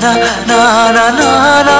na na na na na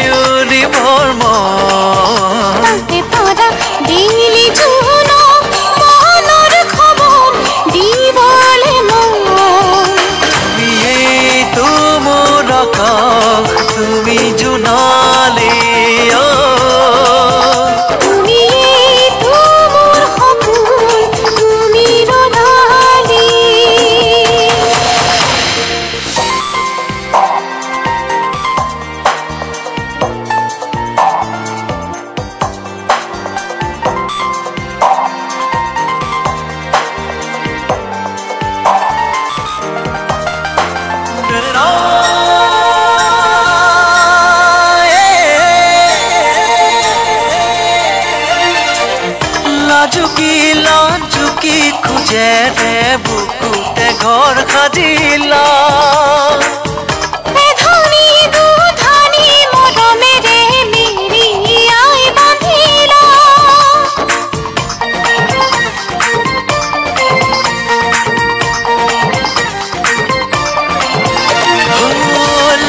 লাজুকি লাজুকি খুঁজেৰে বুকুতে ঘৰ সাজিলা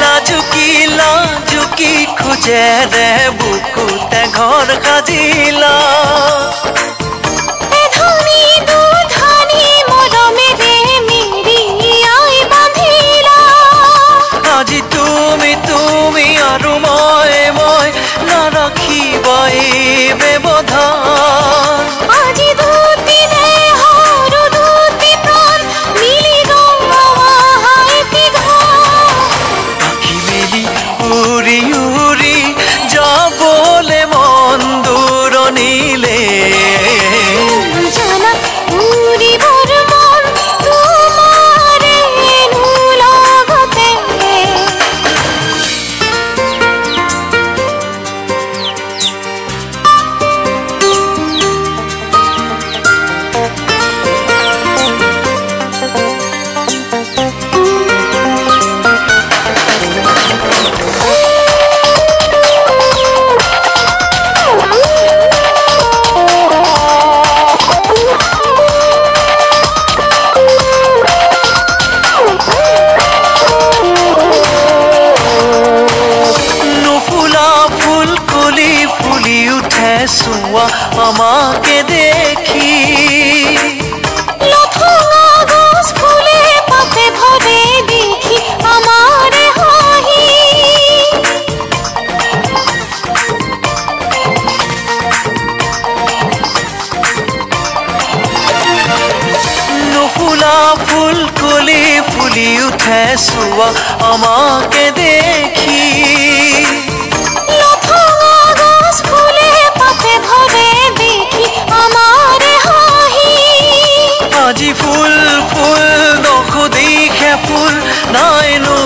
লাজুকি লাজুকি খুঁজেৰে বুকুতে ঘৰ সাজিলা তুলি উঠে চোৱা আমাকে দেখি আজি ফুল ফুল দখ দিখে ফুল নাইনো